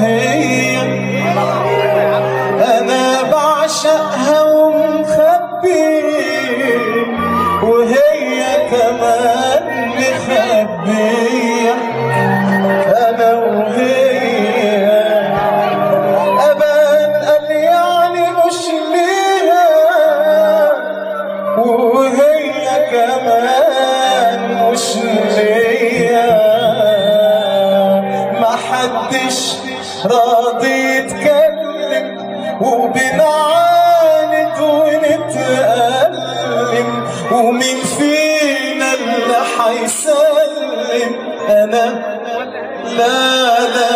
هي أنا بعشقها ومخبي وهي كمان مخبية أنا وهي. أبان قال يعني مش ليها وهي كمان حدش راضي يتكلم وبنعاند ونتألم ومين فينا اللي حيسلم. أنا لا لا